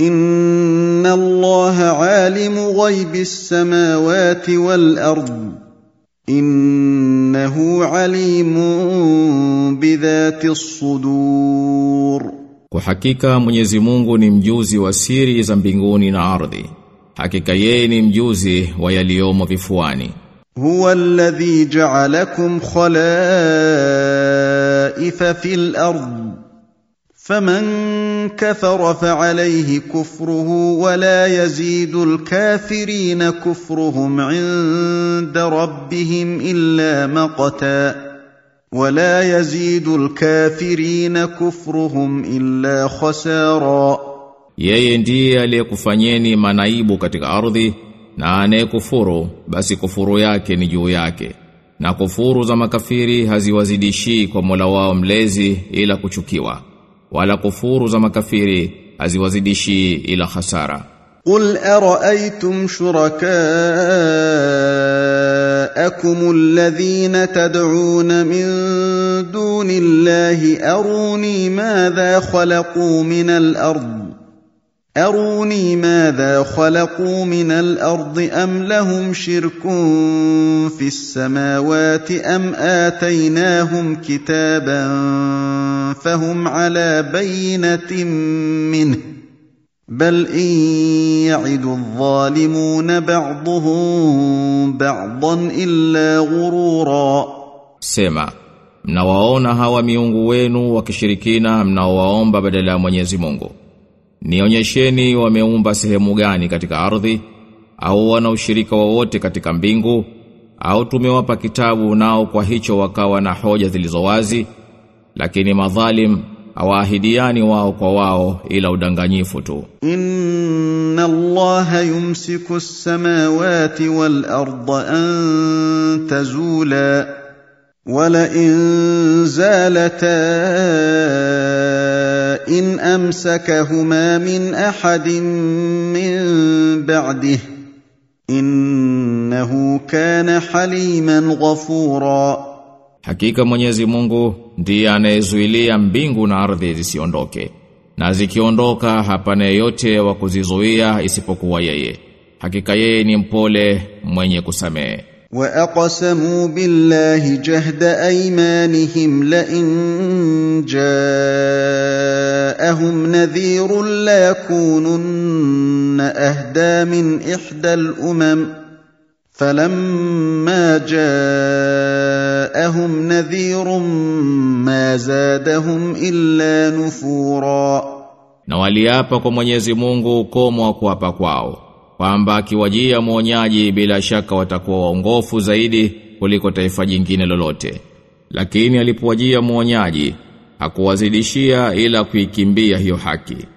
ان الله عالم غيب السماوات والارض انه عليم بذات الصدور وحقيقه منيزي مungu ni mjuzi wa siri za mbinguni na ardhi. هو الذي جعلكم خلائف في الأرض فمن كفر فعليه كفره ولا يزيد الكافرين كفرهم عند ربهم الا مقتا ولا يزيد الكافرين كفرهم الا خسارا Yeye ndiye aliyekufanyeni manaibu katika ardhi na anayekufuru basi kufuru yake ni juu yake. Na kufuru za makafiri haziwazidishii kwa Mola wao mlezi ila kuchukiwa. wala kufuru za makafiri haziwazidishi ila hasara Qul ara'aytum shurakaakum alladhina tad'un min dunillahi aruni madha khalaqu min al-ardh أروني ماذا خلقوا من الأرض أم لهم شرك في السماوات أم آتيناهم كتابا فهم على بينه منه بل ان يعد الظالمون بعضهم بعضا الا غرورا Sema, mnawaona hawa miungu wenu wakishirikina mnaowaomba badala ya Mwenyezi Mungu. Nionyesheni wameumba sehemu gani katika ardhi au wana ushirika wowote katika mbingu au tumewapa kitabu nao kwa hicho wakawa na hoja zilizo wazi lakini madhalim hawaahidiani wao kwa wao ila udanganyifu tu. ان الله يمسك السماوات والارض ان تزولا ولئن زالتا ان امسكهما من احد من بعده انه كان حليما غفورا Hakika Mwenyezi Mungu ndiye anayezuilia mbingu na ardhi zisiondoke. Na zikiondoka hapana yeyote wa kuzizuia isipokuwa yeye. Hakika yeye ni mpole mwenye kusamehe. واقسموا بالله جهد ايمانهم لئن جاءهم نذير ليكونن اهدى من احدى الامم فلما جاءهم نذير ما زادهم الا نفورا Na waliapa kwa Mwenyezi Mungu ukomo wa kuapa kwao kwamba akiwajia mwonyaji bila shaka watakuwa waongofu zaidi kuliko taifa jingine lolote. Lakini alipowajia mwonyaji hakuwazidishia ila kuikimbia hiyo haki.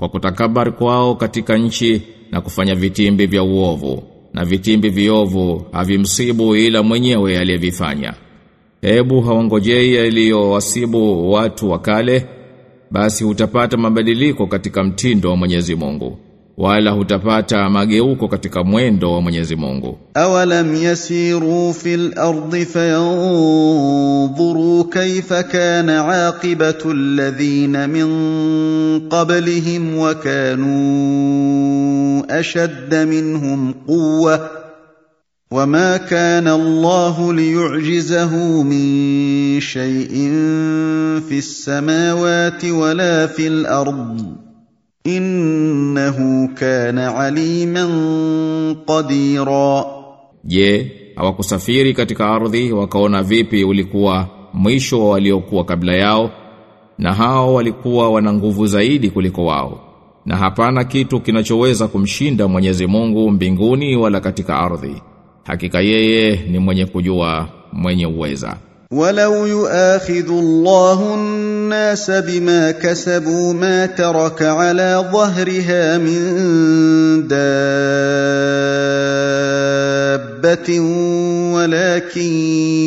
Kwa kutakabari kwao katika nchi na kufanya vitimbi vya uovu na vitimbi viovu havimsibu ila mwenyewe aliyevifanya. Hebu hawangojei yaliyowasibu watu wa kale basi utapata mabadiliko katika mtindo wa Mwenyezi Mungu wala hutapata mageuko katika mwendo wa Mwenyezi Mungu. Awalam yasiru fil ardi fayanzuru kayfa kana aqibatu alladhina min qablihim wa kanu ashadda minhum quwwa وما كان الله ليعجزه من شيء في السماوات ولا في الأرض innahu kana aliman qadira. Je hawakusafiri katika ardhi wakaona vipi ulikuwa mwisho wa waliokuwa kabla yao na hao walikuwa wana nguvu zaidi kuliko wao? Na hapana kitu kinachoweza kumshinda Mwenyezi Mungu mbinguni wala katika ardhi. Hakika yeye ni mwenye kujua mwenye uweza. ولو يؤاخذ الله الناس بما كسبوا ما ترك على ظهرها من دابة ولكن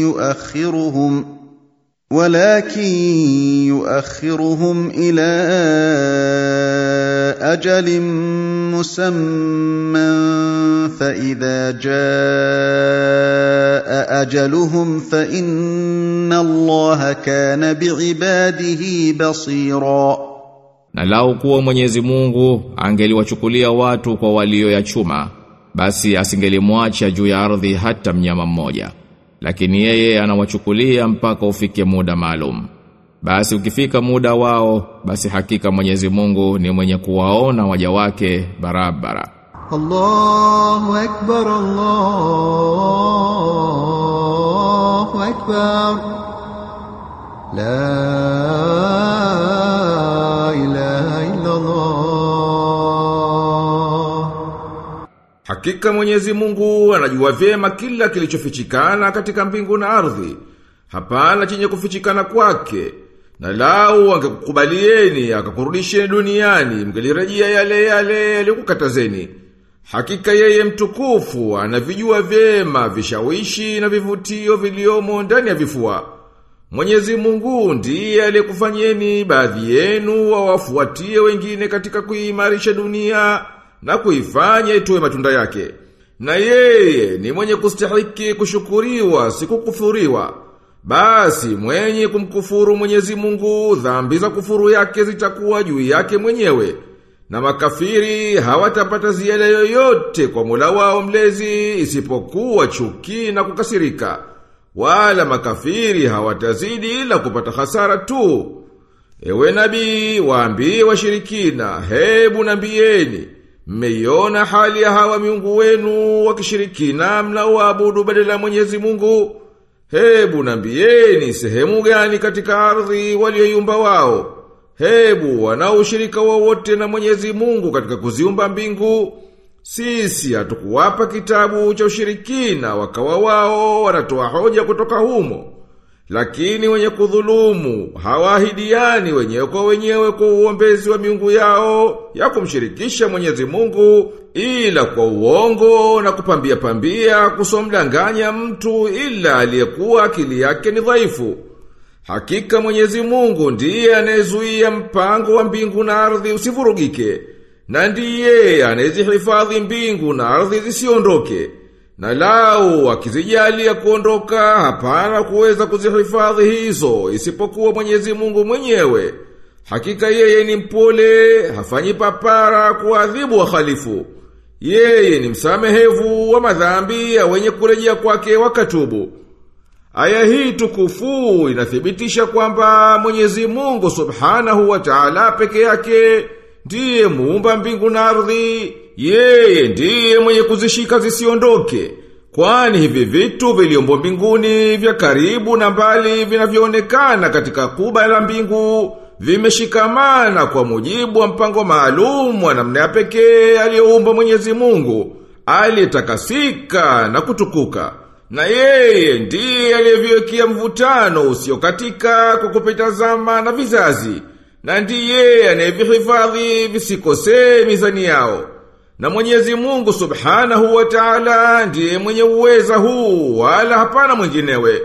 يؤخرهم ولكن يؤخرهم إلى أجل مسمى فإذا جاء أجلهم فإن الله كان بعباده بصيرا Na lau kuwa Mwenyezi Mungu angeliwachukulia watu kwa walioyachuma basi asingelimwacha juu ya ardhi hata mnyama mmoja lakini yeye anawachukulia mpaka ufike muda maalum basi ukifika muda wao basi hakika Mwenyezi Mungu ni mwenye kuwaona waja wake barabara الله أكبر الله أكبر لا إله إلا الله Hakika Mwenyezi Mungu anajua vyema kila kilichofichikana katika mbingu na ardhi. Hapana chenye kufichikana kwake. Na lau angekukubalieni akakurudisheni duniani mngelirejea yale yale yaliyokukatazeni. Hakika yeye mtukufu anavijua vyema vishawishi na vivutio viliomo ndani ya vifua. Mwenyezi Mungu ndiye aliyekufanyeni baadhi yenu wawafuatie wengine katika kuimarisha dunia na kuifanya itoe matunda yake. Na yeye ni mwenye kustahiki kushukuriwa si kukufuriwa. Basi mwenye kumkufuru Mwenyezi Mungu dhambi za kufuru yake zitakuwa juu yake mwenyewe. Na makafiri hawatapata ziada yoyote kwa mula wao mlezi isipokuwa chuki na kukasirika. Wala makafiri hawatazidi ila kupata hasara tu. Ewe nabii, waambie washirikina, hebu nambieni, mmeiona hali ya hawa miungu wenu wakishirikina mnaoabudu badala Mwenyezi Mungu? Hebu nambieni sehemu gani katika ardhi walioyumba wao? Hebu wanaoshirika wowote na Mwenyezi Mungu katika kuziumba mbingu? Sisi hatukuwapa kitabu cha ushirikina wakawa wao wanatoa hoja kutoka humo. Lakini wenye kudhulumu hawaahidiani wenyewe kwa wenyewe kwa uombezi wa miungu yao ya kumshirikisha Mwenyezi Mungu ila kwa uongo na kupambia pambia kusomdanganya mtu ila aliyekuwa akili yake ni dhaifu. Hakika Mwenyezi Mungu ndiye anayezuia mpango wa mbingu na ardhi usivurugike na ndiye anayezihifadhi mbingu na ardhi zisiondoke. Na lau akizijalia kuondoka hapana kuweza kuzihifadhi hizo isipokuwa Mwenyezi Mungu mwenyewe. Hakika yeye ni mpole, hafanyi papara kuadhibu wahalifu. Yeye ni msamehevu wa madhambi ya wenye kurejea kwake wakatubu. Aya hii tukufu inathibitisha kwamba Mwenyezi Mungu Subhanahu wa Ta'ala peke yake ndiye muumba mbingu na ardhi, yeye ndiye mwenye kuzishika zisiondoke. Kwani hivi vitu viliombo mbinguni vya karibu na mbali vinavyoonekana katika kuba la mbingu vimeshikamana kwa mujibu wa mpango maalum wa namna ya pekee aliyoumba Mwenyezi Mungu, aliyetakasika na kutukuka. Na yeye ndiye aliyeviwekea mvutano usiokatika kwa kupita zama na vizazi. Na ndiye anayevihifadhi visikosee mizani yao. Na Mwenyezi Mungu Subhanahu wa Ta'ala ndiye mwenye uweza huu wala hapana mwinginewe.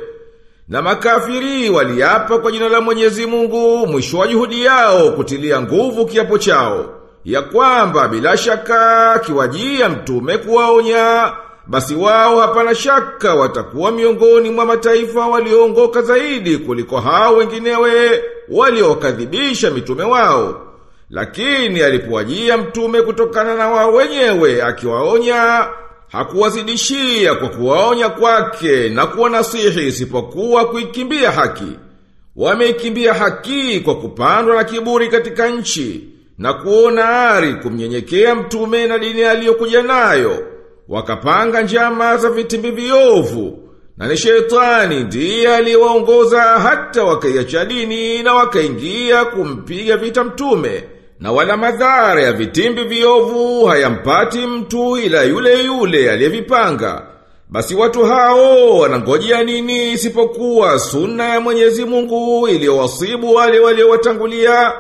Na makafiri waliapa kwa jina la Mwenyezi Mungu mwisho wa juhudi yao kutilia nguvu kiapo chao ya kwamba bila shaka kiwajia mtume kuwaonya basi wao hapana shaka watakuwa miongoni mwa mataifa walioongoka zaidi kuliko hao wenginewe waliokadhibisha mitume wao. Lakini alipowajia mtume kutokana na wao wenyewe akiwaonya, hakuwazidishia kwa kuwaonya kwake na kuwa nasihi isipokuwa kuikimbia haki. Wameikimbia haki kwa kupandwa na kiburi katika nchi na kuona ari kumnyenyekea mtume na dini aliyokuja nayo. Wakapanga njama za vitimbi viovu na ni shetani ndiye aliyewaongoza hata wakaiacha dini na wakaingia kumpiga vita mtume. Na wala madhara ya vitimbi viovu hayampati mtu ila yule yule aliyevipanga. Basi watu hao wanangojea nini isipokuwa sunna ya Mwenyezi Mungu iliyowasibu wale waliowatangulia?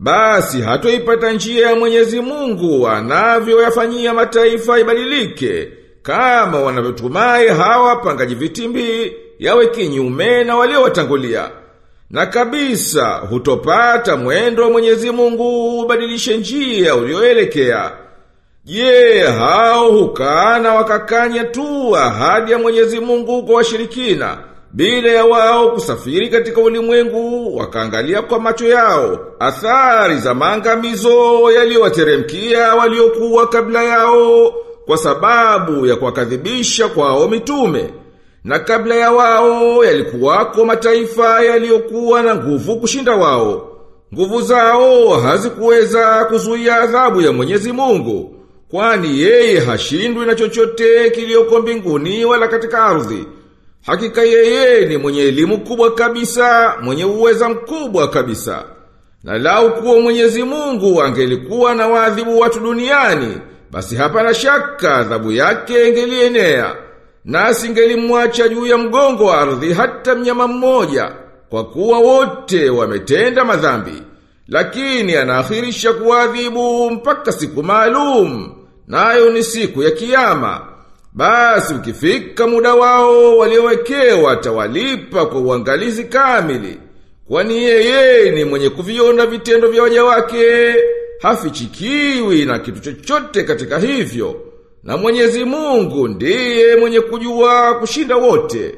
Basi hatoipata njia ya Mwenyezi Mungu anavyoyafanyia mataifa ibadilike kama wanavyotumai hawa pangaji vitimbi yawe kinyume na waliowatangulia. Na kabisa hutopata mwendo wa Mwenyezi Mungu ubadilishe njia ulioelekea. Je, hao hukana wakakanya tu ahadi ya Mwenyezi Mungu kwa washirikina bila ya wao kusafiri katika ulimwengu wakaangalia kwa macho yao athari za maangamizo yaliyowateremkia waliokuwa kabla yao kwa sababu ya kuwakadhibisha kwao mitume. Na kabla ya wao yalikuwako mataifa yaliyokuwa na nguvu kushinda wao. Nguvu zao hazikuweza kuzuia adhabu ya Mwenyezi Mungu kwani yeye hashindwi na chochote kilioko mbinguni wala katika ardhi Hakika yeye ni mwenye elimu kubwa kabisa, mwenye uweza mkubwa kabisa. Na lau kuwa Mwenyezi Mungu angelikuwa na waadhibu watu duniani, basi hapa na shaka adhabu yake ingelienea. Na asingelimwacha juu ya mgongo wa ardhi hata mnyama mmoja, kwa kuwa wote wametenda madhambi. Lakini anaakhirisha kuadhibu mpaka siku maalum, nayo ni siku ya kiyama. Basi ukifika muda wao waliowekewa tawalipa kwa uangalizi kamili. Kwani yeye ni mwenye kuviona vitendo vya waja wake, hafichikiwi na kitu chochote katika hivyo. Na Mwenyezi Mungu ndiye mwenye kujua kushinda wote.